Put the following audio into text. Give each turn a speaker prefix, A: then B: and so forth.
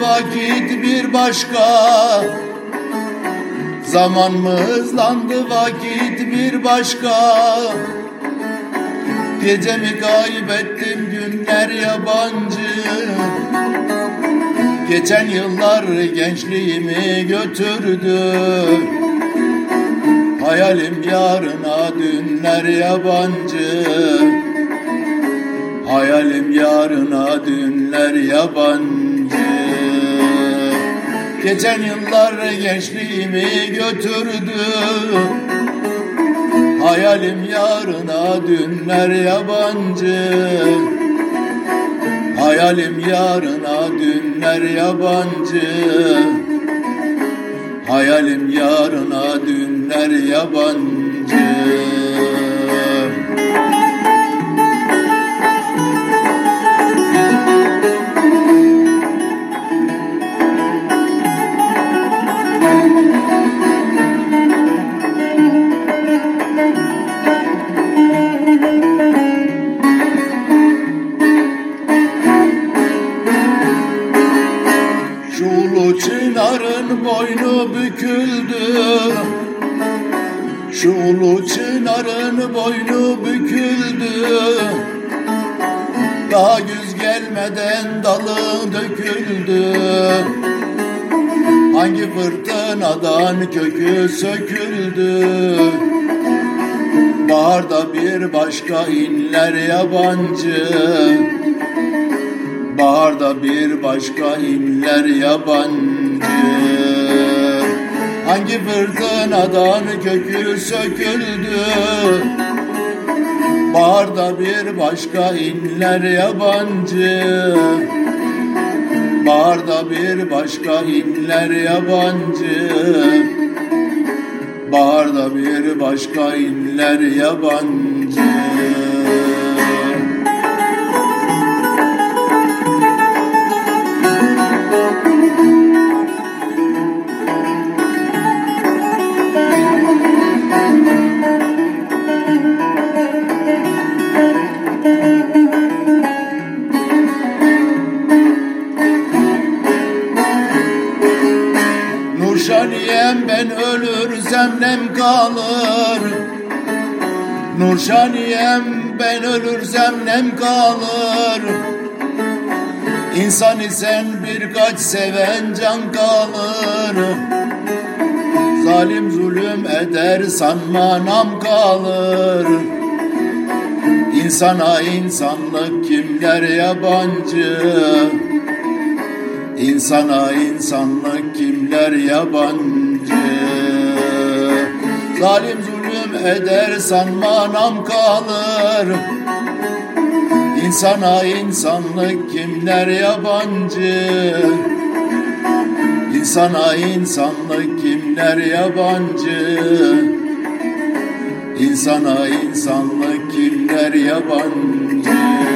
A: vakit bir başka. Zaman mı hızlandı vakit bir başka. Gecemi kaybettim günler yabancı. Geçen yıllar gençliğimi götürdü. Hayalim yarına dünler yabancı. Hayalim yarına dünler yabancı Geçen yıllar gençliğimi götürdü. Hayalim yarına dünler yabancı. Hayalim yarına dünler yabancı. Hayalim yarına dünler yabancı boynu büküldü. Şu ulu çınarın boynu büküldü. Daha güz gelmeden dalı döküldü. Hangi fırtınadan kökü söküldü? Baharda bir başka inler yabancı. Baharda bir başka inler yabancı Hangi fırtınadan kökü söküldü? Baharda bir başka inler yabancı. Baharda bir başka inler yabancı. Baharda bir başka inler yabancı ben ölürsem nem kalır. Nurşaniyem ben ölürsem nem kalır. İnsan isen birkaç seven can kalır. Zalim zulüm eder sanma nam kalır. İnsana insanlık kimler yabancı? İnsana insanlık kimler yabancı Zalim zulüm eder sanma nam kalır. İnsana insanlık kimler yabancı? İnsana insanlık kimler yabancı? İnsana insanlık kimler yabancı